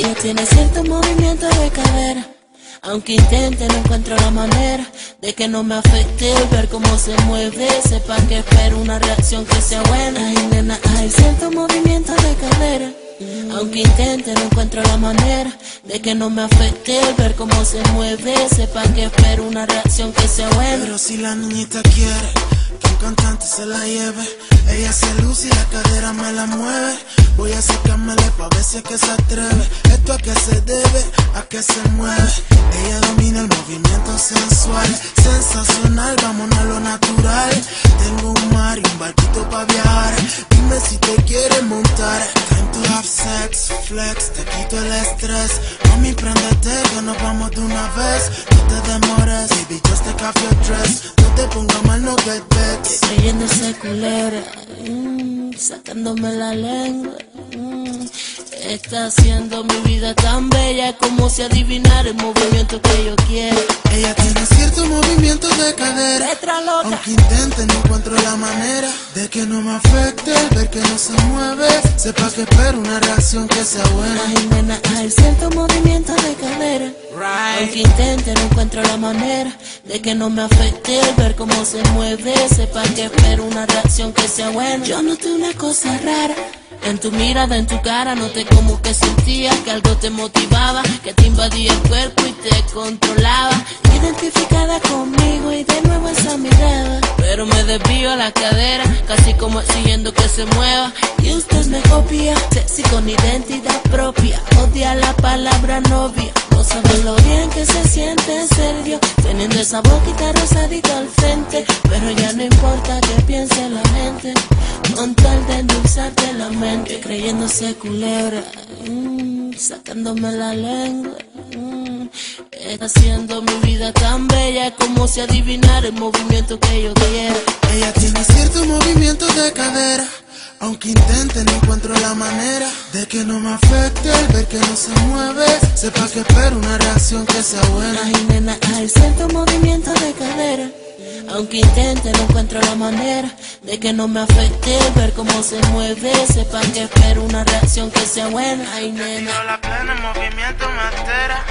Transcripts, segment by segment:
Ella tiene cierto movimiento de cadera. Aunque intente, no encuentro la manera de que no me afecte ver cómo se mueve. Sepa que espero una reacción que sea buena. Ay, nena, hay cierto movimiento de cadera. Aunque intente, no encuentro la manera de que no me afecte ver cómo se mueve. Sepa que espero una reacción que sea buena. Pero si la niñita quiere cantante se la lleve, ella se luce y la cadera me la mueve. Voy a acercármele pa' ver si que se atreve. Esto a que se debe, a que se mueve. Ella domina el movimiento sensual, sensacional, vámonos a lo natural. Tengo un mar y un barquito pa' viajar. Dime si te quieres montar. Time to have sex, flex, te quito el estrés. Mami, préndete que nos vamos de una vez. No te demores, baby, just take off your dress. No te pongas mal, no get vexed. creyéndose culera, mm, sacándome la lengua. mm. Está haciendo mi vida tan bella como si adivinara el movimiento que yo quiero. Ella tiene cierto movimiento de cadera. Aunque intente, no encuentro la manera de que no me afecte el ver que no se mueve. Sepa que espero una reacción que sea buena. Ay, nena, hay cierto movimiento de cadera. Aunque intente, no encuentro la manera de que no me afecte el ver cómo se mueve. Sepa que espero una reacción que sea buena. Yo noté una cosa rara. En tu mirada, en tu cara, noté como que sentía que algo te motivaba, que te invadía el cuerpo y te controlaba. Identificada conmigo y de nuevo esa mirada. Pero me desvío a la cadera, casi como exigiendo que se mueva. Y usted me copia, sexy con identidad propia. Odia la palabra novia. No sabe lo bien que se siente ser yo, teniendo esa boquita rosadita al frente. Pero ya no importa que piense la gente, con tal de endulzarte la mente, creyéndose culebra, mm, sacándome la lengua. mm. Está haciendo mi vida tan bella como si adivinara el movimiento que yo quiero. Ella tiene cierto movimiento de cadera. Aunque intente, no encuentro la manera de que no me afecte el ver que no se mueve. Sepa que espero una reacción que sea buena. Ay, nena, hay cierto movimiento de cadera. Aunque intente, no encuentro la manera de que no me afecte ver cómo se mueve. Sepa que espero una reacción que sea buena. Ay, nena, la plena en movimiento me altera.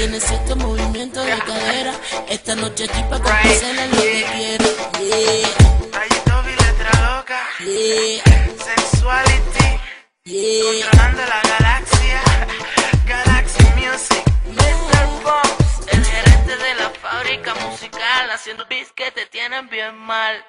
Tiene cierto movimiento de cadera. Esta noche estoy pa' complacerle lo que quiera. Yeah, Rayito letra loca. yeah, Sexuality. yeah. Controlando la galaxia. Galaxy Music. Mr. El gerente de la fábrica musical, haciendo beats que te tienen bien mal.